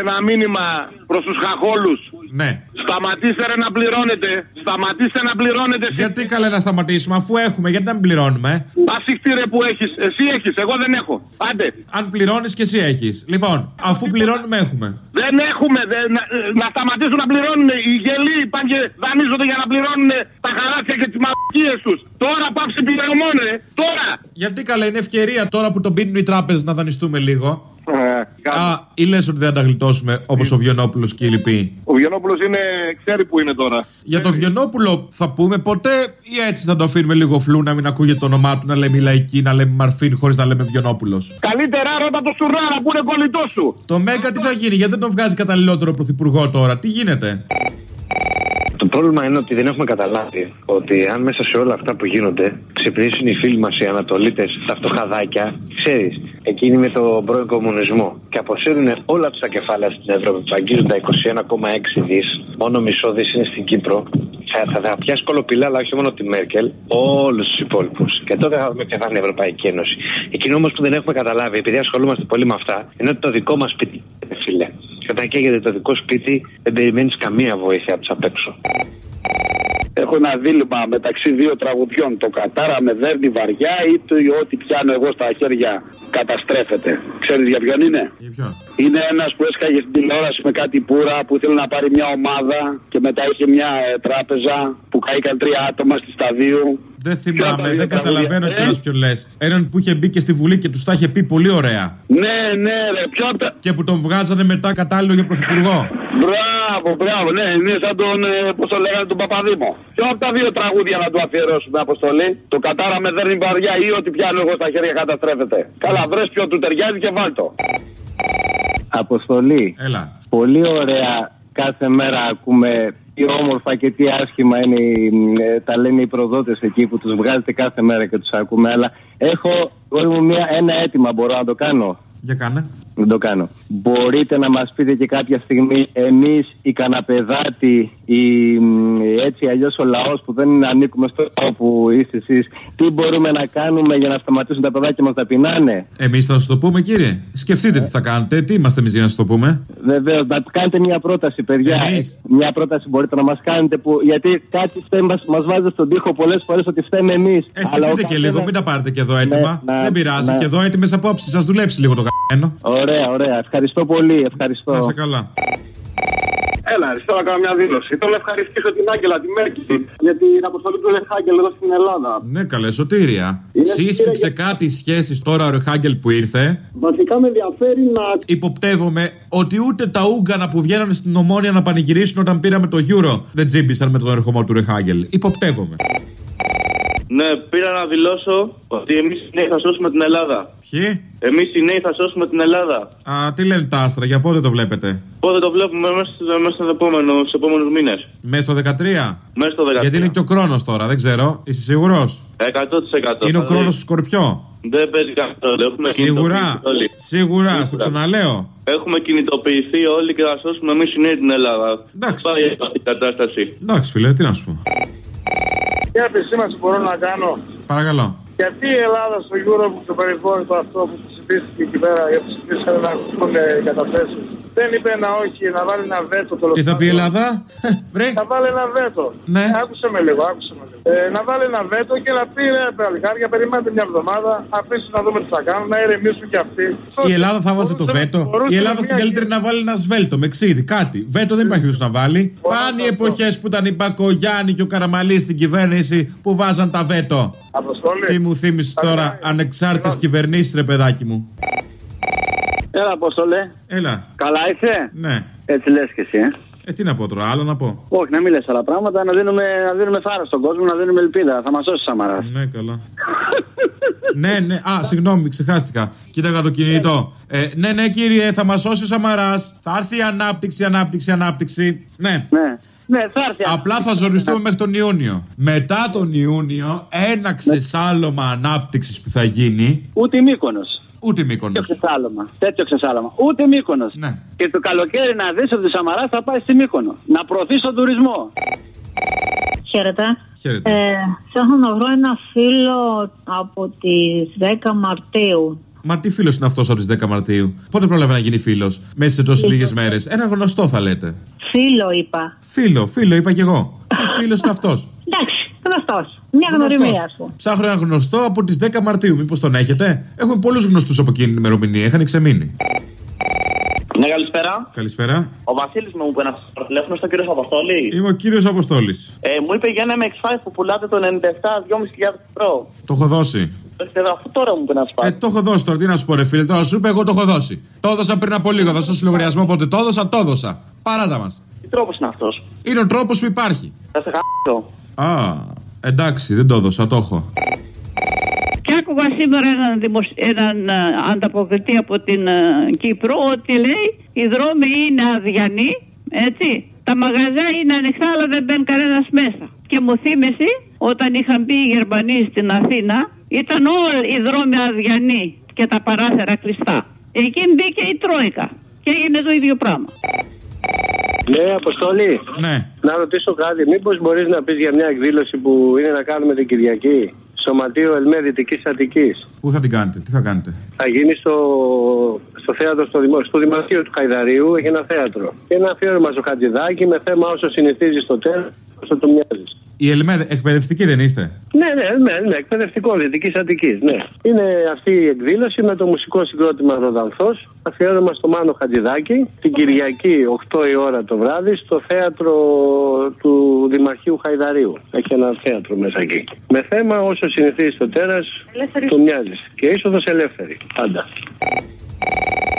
Ένα μήνυμα προς τους χαχόλους. Ναι. Σταματήστε ρε να πληρώνετε. Σταματήστε να πληρώνετε. Γιατί καλά να σταματήσουμε, αφού έχουμε, γιατί να μην πληρώνουμε; Ασύχτη ρε που έχεις. Εσύ έχεις, εγώ δεν έχω. Άντε. Αν πληρώνεις και εσύ έχεις. Λοιπόν, αφού πληρώνουμε, έχουμε. Δεν έχουμε. Δεν, να, να σταματήσουν να πληρώνουν. Οι γελοί πάνε και δανείζονται για να πληρώνουν τα χαράτσια και τις μαλακίες τους. Τώρα πάψει πληρωμόν, ρε. Τώρα. Γιατί καλά είναι ευκαιρία τώρα που τον πίνουν οι τράπεζες να δανειστούμε λίγο. Ε, Α, ή λες ότι δεν θα τα γλιτώσουμε όπως ο Βιονόπουλο και οι λοιποί; Ο Βιονόπουλο είναι. ξέρει που είναι τώρα. Για τον Βιονόπουλο θα πούμε ποτέ ή έτσι θα το αφήνουμε λίγο φλού να μην ακούγεται το όνομά του, να λέμε λαϊκή, να λέμε Μαρφίν χωρίς να λέμε Βιονόπουλο. Καλύτερα ρώτα το Σουρνάρα που είναι κολλητό σου. Το Μέγκα τι θα γίνει, γιατί δεν τον βγάζει καταλληλότερο πρωθυπουργό τώρα, τι γίνεται; Το πρόβλημα είναι ότι δεν έχουμε καταλάβει ότι αν μέσα σε όλα αυτά που γίνονται ξυπνήσουν οι φίλοι μας οι Ανατολίτες, τα φτωχαδάκια, ξέρεις, εκείνοι με τον πρώην κομμουνισμό και αποσύρουν όλα τους τα κεφάλαια στην Ευρώπη που αγγίζουν τα 21,6 δις, μόνο μισό δις είναι στην Κύπρο. Θα, θα, θα πιάσει κολοπηλά, αλλά όχι μόνο τη Μέρκελ, όλους τους υπόλοιπους. Και τότε θα δούμε ποια θα είναι η Ευρωπαϊκή Ένωση. Εκείνο όμως που δεν έχουμε καταλάβει, επειδή ασχολούμαστε πολύ με αυτά, είναι ότι το δικό μας σπίτι, ε, φίλε. Και όταν καίγεται το δικό σπίτι, δεν περιμένεις καμία βοήθεια από τους απ' έξω. Έχω ένα δίλημα μεταξύ δύο τραγουδιών. Το κατάρα με δέρνει βαριά ή το ό,τι πιάνω εγώ στα χέρια καταστρέφεται. Ξέρεις για ποιον είναι; Για ποιον; Είναι ένας που έσκαγε στην τηλεόραση με κάτι πουρα που ήθελε να πάρει μια ομάδα και μετά είχε μια ε, τράπεζα που καήκαν τρία άτομα στη σταδίου. Δεν Ποιο από τα θυμάμαι, δύο δεν καταλαβαίνω τραγούδια, κιόλα ε; ποιο λες. Έναν που είχε μπει και στη Βουλή και τους τα είχε πει πολύ ωραία. Ναι, ναι, ρε, ποιο από τα. Και που τον βγάζανε μετά κατάλληλο για πρωθυπουργό. Μπράβο, μπράβο, ναι, είναι σαν τον, ε, πώς το λέγανε, τον Παπαδήμο. Ποιο από τα δύο τραγούδια να του αφιερώσουμε, Αποστολή; Το κατάρα με δέρνει βαριά ή ότι πιάνω εγώ στα χέρια καταστρέφεται. Καλά, βρες ποιο του ταιριάζει και βάλτο. Αποστολή. Έλα. Πολύ ωραία κάθε μέρα ακούμε τι όμορφα και τι άσχημα είναι, οι- ε, τα λένε οι προδότες εκεί που τους βγάζετε κάθε μέρα και τους ακούμε. Αλλά έχω όλη μου μια, ένα αίτημα, μπορώ να το κάνω. Για κάνε. Δεν το κάνω. Μπορείτε να μας πείτε και κάποια στιγμή εμείς οι καναπεδάτοι, οι, μ, έτσι αλλιώς ο λαός που δεν ανήκουμε στο λαό που είστε εσείς, τι μπορούμε να κάνουμε για να σταματήσουν τα παιδάκια μας να πεινάνε; Εμείς θα σας το πούμε, κύριε. Σκεφτείτε τι θα κάνετε. Τι είμαστε εμείς για να σας το πούμε. Βεβαίως, να κάνετε μια πρόταση, παιδιά. Εμείς. Μια πρόταση μπορείτε να μας κάνετε. Που, γιατί κάτι μας βάζετε στον τοίχο πολλές φορές ότι φταίμε εμείς. Ε, σκεφτείτε και λίγο, μην τα πάρετε και εδώ έτοιμα. Ναι, ναι, Δεν πειράζει. ναι. Και εδώ έτοιμες απόψεις. Σας δουλέψει λίγο το καμένο. Ωραία, ωραία. Ευχαριστώ πολύ. Ευχαριστώ. Να είσαι καλά. Έλα, αριστερά να κάνω μια δήλωση. Θέλω να ευχαριστήσω την Άγγελα, τη Μέρκη, για την αποστολή του Λεχάγκελ εδώ στην Ελλάδα. Ναι, καλέ, σωτήρια. Είναι Σύσφιξε σωτήρια κάτι σχέσεις τώρα ο Ρεχάγκελ που ήρθε. Βασικά με ενδιαφέρει να. Υποπτεύομαι ότι ούτε τα Ούγκανα που βγαίνανε στην Ομόνια να πανηγυρίσουν όταν πήραμε το Euro δεν τζίμπησαν με τον ερχομό του Ρεχάγκελ. Υποπτεύομαι. Ναι, πήρα να δηλώσω ότι εμείς οι νέοι θα σώσουμε την Ελλάδα. Ποιοι; Εμείς οι νέοι θα σώσουμε την Ελλάδα. Α, τι λένε τα άστρα, για πότε το βλέπετε; Πότε το βλέπουμε μέσα, στο- μέσα στους επόμενους, στους επόμενους μήνες. Μέσα στο 13. Μέσα στο 13. Γιατί είναι και ο χρόνο τώρα, δεν ξέρω. Είσαι σίγουρος; 100%. Είναι ο Δηλαδή, χρόνο του Σκορπιό; Δεν παίζει καθόλου. Έχουμε Σίγουρα; κινητοποιηθεί όλοι. Σίγουρα, στο ξαναλέω. Έχουμε κινητοποιηθεί όλοι και θα σώσουμε εμείς οι νέοι την Ελλάδα. Εντάξει. Πάει αυτή η κατάσταση. Εντάξει, φίλε, τι να σου πω. Ποια επισήμανση μπορώ να κάνω; Παρακαλώ. Γιατί η Ελλάδα στο Euro που το περιβόητο αυτό που ψηφίστηκε εκεί πέρα για τους ψηφίσανε να ακουστούν οι καταθέσεις. Δεν είπε ένα όχι, να βάλει ένα βέτο το Τι θα πει η Ελλάδα, Ε, βρε. Να βάλει ένα βέτο. Ναι. Άκουσε με λίγο, άκουσε με λίγο. Ε, να βάλει ένα βέτο και να πει ρε παλικάρια, περιμένετε μια εβδομάδα, αφήστε να δούμε τι θα κάνουν, να ηρεμήσουν κι αυτοί. Η Ελλάδα θα βάζει το Μπορούσε- βέτο. μπορούσε Η Ελλάδα μια στην καλύτερη να βάλει ένα σβέλτο με ξύδι, κάτι. Βέτο δεν υπάρχει περίπτωση να βάλει. Πάνε οι εποχές που ήταν η Μπακογιάννη και ο Καραμαλής στην κυβέρνηση που βάζαν τα βέτο. Αποστόλη. Τι μου θύμισες τώρα, ανεξάρτητες κυβερνήσεις, ρε παιδάκι μου. Έλα, Αποστόλε. Έλα, Καλά είσαι; ναι. Έτσι λες και εσύ, ε. Ε, τι να πω τώρα, άλλο να πω. Όχι, να μην λες άλλα πράγματα, να δίνουμε, να δίνουμε θάρρος στον κόσμο, να δίνουμε ελπίδα. Θα μας σώσεις Σαμαράς. Ναι, καλά. ναι, ναι, α, συγγνώμη, ξεχάστηκα. Κοίταγα το κινητό. Ε, ναι, ναι, κύριε, θα μας σώσεις ο Σαμαράς. Θα έρθει η ανάπτυξη, ανάπτυξη, ανάπτυξη. Ναι. Ναι. Ναι, θα έρθει. Απλά θα ζοριστούμε μέχρι τον Ιούνιο. Μετά τον Ιούνιο, ένα ξεσάλωμα ανάπτυξης που θα γίνει. Ούτε Μύκονος. Ούτε μήκονο. Τέτοιο ξεσάλωμα. Τέτοιο ξεσάλωμα. Ούτε Μύκονος. Ναι. Και το καλοκαίρι να δεις ότι ο Σαμαρά θα πάει στη Μύκονο. Να προωθεί τον τουρισμό. Χαίρετε. Χαίρετε. Ε, ψάχνω να βρω ένα φίλο από τις 10 Μαρτίου. Μα τι φίλος είναι αυτός από τις 10 Μαρτίου; Πότε πρόλαβε να γίνει φίλος, μέσα σε τόσες λίγες μέρες. Ένα γνωστό θα λέτε. Φίλο είπα. Φίλο, φίλο, είπα κι εγώ. Τι φίλος είναι αυτός; Εντάξει, γνωστός. Μια γνωριμία σου. Ψάχνω ένα γνωστό από τις 10 Μαρτίου. Μήπως τον έχετε; Έχουμε πολλούς γνωστούς από εκείνη την ημερομηνία. Είχαν ξεμείνει. Ναι, καλησπέρα. Καλησπέρα. Ο Βασίλης μου είπε να σα τηλέφωνο στον κύριος Αποστόλης. Είμαι ο κύριος Αποστόλης. Ε, μου είπε για ένα MX5 που πουλάτε το 97 2.500 ευρώ. Το έχω δώσει. Το έχετε δει, αφού τώρα μου είπε να σα Ε, το έχω δώσει τώρα. Τι να σου πω, ρε φίλε. Τώρα σου είπε, εγώ το έχω δώσει. Το έδωσα πριν από λίγο. Δώσα στο λογαριασμό. Οπότε το έδωσα, το έδωσα. Παράτα μας. Τι τρόπος είναι αυτός; Είναι ο τρόπος που υπάρχει. Θα σε χάσω. Α, εντάξει, δεν το έδωσα, το έχω. Και άκουγα σήμερα έναν, δημοσ- έναν ε, ανταποκριτή από την ε, Κύπρο ότι λέει οι δρόμοι είναι αδιανοί, έτσι. Τα μαγαζιά είναι ανοιχτά αλλά δεν μπαίνει κανένας μέσα. Και μου θύμισε όταν είχαν μπει οι Γερμανοί στην Αθήνα ήταν όλοι οι δρόμοι αδιανοί και τα παράθυρα κλειστά. Εκεί μπήκε η Τρόικα και έγινε το ίδιο πράγμα. Ναι, Αποστολή. Ναι. Να ρωτήσω κάτι. Μήπως μπορείς να πεις για μια εκδήλωση που είναι να κάνουμε την Κυριακή; Σωματείο Ελμέ Δυτικής Αττικής. Πού θα την κάνετε, τι θα κάνετε; Θα γίνει στο, στο θέατρο, στο, δημο, στο Δημαρχείο του Χαϊδαρίου. Έχει ένα θέατρο. Και ένα αφιέρωμα στο Χατζηδάκι με θέμα όσο συνηθίζεις στο τέλος, όσο το μοιάζεις. Η Ελμέδε, εκπαιδευτική δεν είστε; Ναι, ναι, ναι, ναι, εκπαιδευτικό Δυτικής Αττικής. Ναι. Είναι αυτή η εκδήλωση με το μουσικό συγκρότημα Ροδανθό. Αφιέρωμα στο Μάνο Χατζηδάκη την Κυριακή 8 η ώρα το βράδυ στο θέατρο του Δημαρχείου Χαϊδαρίου. Έχει ένα θέατρο μέσα εκεί. Με θέμα όσο συνηθίζει στο τέρας, το μοιάζεις. Και είσοδος ελεύθερη. Πάντα.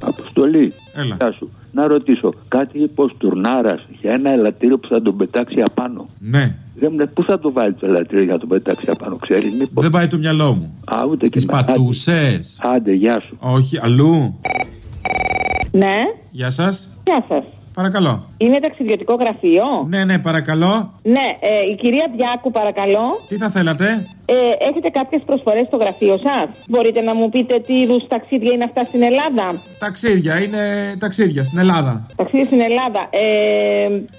Αποστολή. Έλα. Γεια σου. Να ρωτήσω, κάτι είπε ο Στουρνάρα για ένα ελαττήριο που θα τον πετάξει απάνω; Ναι. Δεν μου λέει πού θα το βάλεις το ελαττήριο για να τον πετάξει απάνω, ξέρεις. Μήπως. Δεν πάει το μυαλό μου. Α, ούτε Στις και να- πατούσες. Άντε, άντε, γεια σου. Όχι, αλλού. Ναι, Γεια σας. γεια σας. Παρακαλώ. Είναι ταξιδιωτικό γραφείο; Ναι, ναι, παρακαλώ. Ναι, ε, η κυρία Διάκου, παρακαλώ. Τι θα θέλατε; Ε, έχετε κάποιες προσφορές στο γραφείο σας; Μπορείτε να μου πείτε τι είδους ταξίδια είναι αυτά στην Ελλάδα; Ταξίδια, είναι ταξίδια στην Ελλάδα. Ταξίδια στην Ελλάδα. Ε,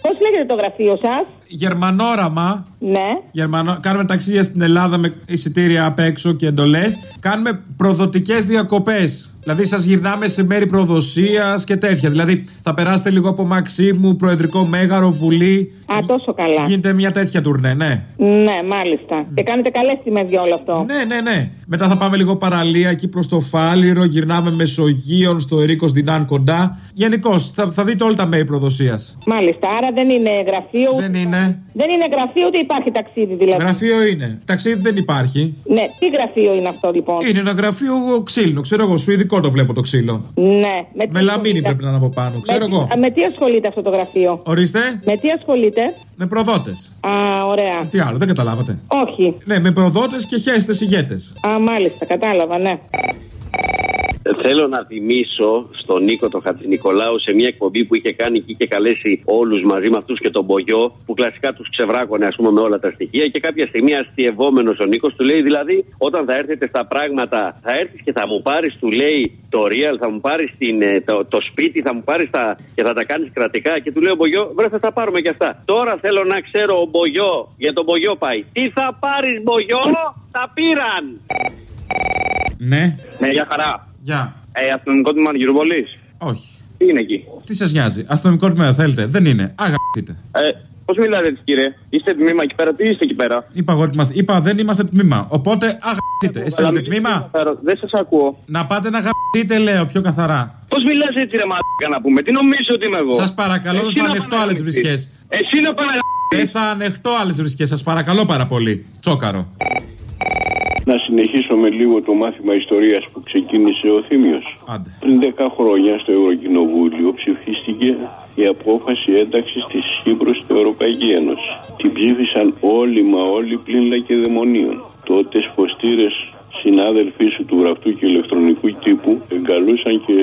Πώς λέγεται το γραφείο σας, Γερμανόραμα. Ναι. Γερμανο... Κάνουμε ταξίδια στην Ελλάδα με εισιτήρια απ' έξω και εντολές. Κάνουμε προδοτικές διακοπές. Δηλαδή, σας γυρνάμε σε μέρη προδοσίας και τέτοια. Δηλαδή, θα περάσετε λίγο από Μαξίμου, Προεδρικό Μέγαρο, Βουλή. Α, τόσο καλά. Γίνεται μια τέτοια τουρνέ, ναι. Ναι, μάλιστα. Και κάνετε καλές τιμές για όλο αυτό. Ναι, ναι, ναι. Μετά θα πάμε λίγο παραλία εκεί προς το Φάληρο, γυρνάμε Μεσογείων, στο Ερίκος Δινάν κοντά. Γενικώς, θα, θα δείτε όλα τα μέρη προδοσίας. Μάλιστα. Άρα δεν είναι γραφείο. ούτε- Δεν είναι. Δεν είναι γραφείο, ούτε υπάρχει ταξίδι δηλαδή. Γραφείο είναι. Ταξίδι δεν υπάρχει. Ναι, τι γραφείο είναι αυτό λοιπόν; Είναι ένα γραφείο ξύλινο, ξέρω εγώ. Σουηδικό το βλέπω το ξύλο. Ναι, με τι Με λαμίνη ασχολείται- πρέπει να είναι από πάνω, ξέρω με, εγώ. Με τι ασχολείται αυτό το γραφείο; Ορίστε, Με τι ασχολείται; Με προδότες. Α, ωραία. Τι άλλο, δεν καταλάβατε; Όχι. Ναι, με προδότες και χέστες ηγέτες. Α, μάλιστα, κατάλαβα, ναι. Θέλω να θυμίσω στον Νίκο τον Χατζηνικολάου σε μια εκπομπή που είχε κάνει και είχε καλέσει όλους μαζί με αυτούς και τον Μπογιό, που κλασικά τους ξεβράκωνε ας πούμε με όλα τα στοιχεία. Και κάποια στιγμή αστειευόμενος ο Νίκος του λέει δηλαδή, όταν θα έρθετε στα πράγματα, θα έρθεις και θα μου πάρεις, του λέει το real, θα μου πάρεις το, το σπίτι, θα μου πάρεις τα. και θα τα κάνεις κρατικά. Και του λέει ο Μπογιό, βρε θα τα πάρουμε κι αυτά. Τώρα θέλω να ξέρω ο Μπογιό, για τον Μπογιό πάει. Τι θα πάρεις Μπογιό, τα πήραν. Ναι, Ναι, για χαρά. Γεια. Ε, αστυνομικό τμήμα Γυροβολή. Όχι. Τι είναι εκεί; Τι σας νοιάζει, αστυνομικό τμήμα θέλετε; Δεν είναι. Αγαπητείτε. Ε, Πώς μιλάτε, έτσι, κύριε; Είστε τμήμα εκεί πέρα, τι είστε εκεί πέρα; Είπα εγώ ότι είμαστε. Είπα δεν είμαστε τμήμα. Οπότε αγαπητείτε. Εσεί Αλλά είστε μην- τμήμα; Δεν σας ακούω. Να πάτε να αγαπητείτε, λέω πιο καθαρά. Πώς μιλάς έτσι, ρε μαλάκα να πούμε; Τι νομίζω ότι είμαι εγώ; Σας παρακαλώ, δεν Εσύ θα να ανεχτώ πάνε άλλες να βρισκές. Εσύ να πάνε Δεν θα ανεχτώ άλλες βρισκές. Σας παρακαλώ πάρα πολύ. Τσόκαρο. Να συνεχίσω με λίγο το μάθημα ιστορίας που ξεκίνησε ο Θήμιος. Άντε. Πριν 10 χρόνια στο Ευρωκοινοβούλιο ψηφίστηκε η απόφαση ένταξης της Κύπρου στην Ευρωπαϊκή Ένωση. Την ψήφισαν όλοι μα όλοι πλην λακεδαιμονίων. Τότε σφοστήρες συνάδελφοί σου του γραφτού και ηλεκτρονικού τύπου εγκαλούσαν και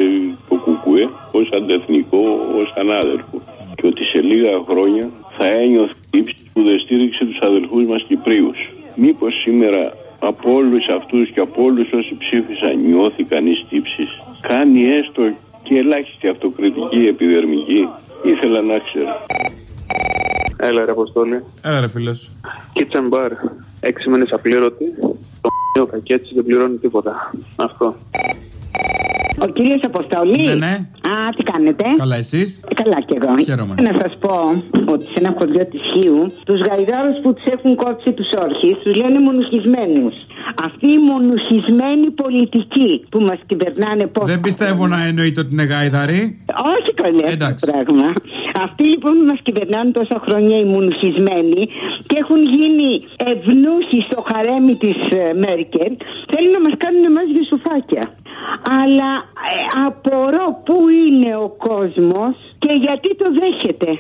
το κουκουέ ως αντεθνικό, ως ανάδελφο. Και ότι σε λίγα χρόνια θα ένιωθε ύψη που δεν στήριξε τους αδελφούς μας Κυπρίους. Μήπως σήμερα από όλους αυτούς και από όλους όσοι ψήφισαν νιώθηκαν οι τύψει. Κάνει έστω και ελάχιστη αυτοκριτική επιδερμική. Ήθελα να ξέρω. Έλα, ρε Αποστόλη. Έλα ρε φίλες. Kitchen bar. Έξι μήνες απλήρωτη. Το ο κακέτσι δεν πληρώνει τίποτα. Αυτό. Κύριος Αποστολή. Ναι, ναι. Α, τι κάνετε; Καλά, εσείς; Ε, Καλά κι εγώ. Χαίρομαι. Να σας πω ότι σε ένα χωριό της Χίου, τους γαϊδάρους που τους έχουν κόψει τους όρχες, τους λένε μονουχισμένους. Αυτή η μονουχισμένη πολιτική που μας κυβερνάνε πώς. Δεν πιστεύω να εννοείται ότι είναι γάιδαροι. Όχι καλέ αυτό το πράγμα. Αυτοί λοιπόν που μας κυβερνάνε τόσα χρόνια οι μονουχισμένοι και έχουν γίνει ευνούχοι στο χαρέμι της Μέρκελ, θέλουν να μας κάνουν εμάς για σουφάκια. Αλλά ε, απορώ πού είναι ο κόσμος και γιατί το δέχεται.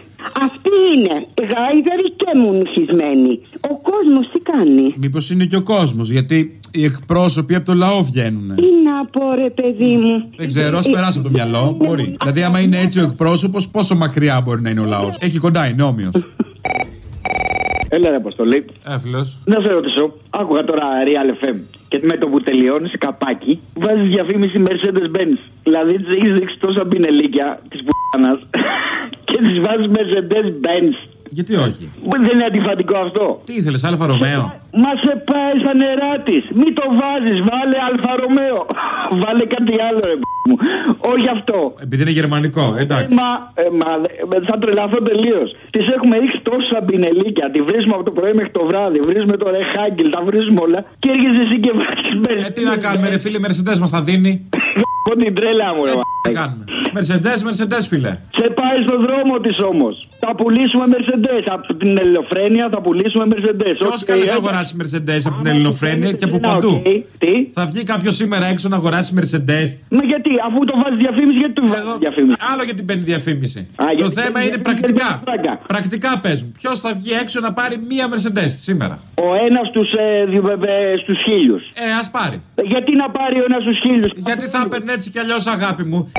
Αυτοί είναι γάιδαροι και μονουχισμένοι. Ο κόσμος τι κάνει; Μήπως είναι και ο κόσμος, γιατί οι εκπρόσωποι από το λαό βγαίνουν. Τι να πω ρε παιδί μου; Δεν ξέρω, ας περάσει από το μυαλό. Μπορεί. Δηλαδή, άμα είναι έτσι ο εκπρόσωπος, πόσο μακριά μπορεί να είναι ο λαός; Έχει κοντά, είναι όμοιος. Έλα ρε Αποστόλη. Ε φίλο. Να σε ρωτήσω, άκουγα τώρα Real FM και με το που τελειώνει καπάκι, βάζεις διαφήμιση Mercedes-Benz. Δηλαδή της έχεις ρίξει τόσα μπινελίκια της πουτάνας και της βάζεις Mercedes-Benz. Γιατί όχι; Δεν είναι αντιφατικό αυτό. Τι ήθελες, Alfa Romeo. Μα σε πάει στα νερά της. Μην το βάζεις, βάλε Alfa Romeo. βάλε κάτι άλλο, ρε π*** μου. Όχι αυτό. Επειδή είναι γερμανικό, εντάξει. Ε, Μα, ε, μα ε, θα τρελαθώ τελείως. Της έχουμε ρίξει τόσα μπινελίκια. Τη βρίζουμε από το πρωί μέχρι το βράδυ. Βρίζουμε το Ρεχάγκελ, τα βρίζουμε όλα. Και έρχεσαι εσύ και βάζεις Ε, τι να κάνουμε, ρε φίλε, Mercedes μας τα δίνει. Από την τρέλα μου, ρε. Τι να κάνουμε. Mercedes, Mercedes, φίλε. Σε πάει στο δρόμο της όμως. Θα πουλήσουμε Mercedes. Από την ελληνοφρένεια θα πουλήσουμε Mercedes. Ποιος καλέ θα αγοράσει Mercedes από την ελληνοφρένεια και από Ναι, παντού; οκ. Τι; Θα βγει κάποιος σήμερα έξω να αγοράσει Mercedes; Μα γιατί, αφού το βάζεις διαφήμιση, γιατί το βάζεις διαφήμιση; Άλλο γιατί μπαίνει διαφήμιση. Α, Το γιατί θέμα μπαίνει είναι διαφήμιση, πρακτικά. δεν είναι φράγκα. Πρακτικά πες μου. Ποιος θα βγει έξω να πάρει μία Mercedes σήμερα; Ο ένας στου ε, δι- ε, στους χίλιους. Ε, ας πάρει. Γιατί να πάρει ο ένας στους χίλιους; Γιατί θα έπαιρνε έτσι κι αλλιώς, αγάπη μου.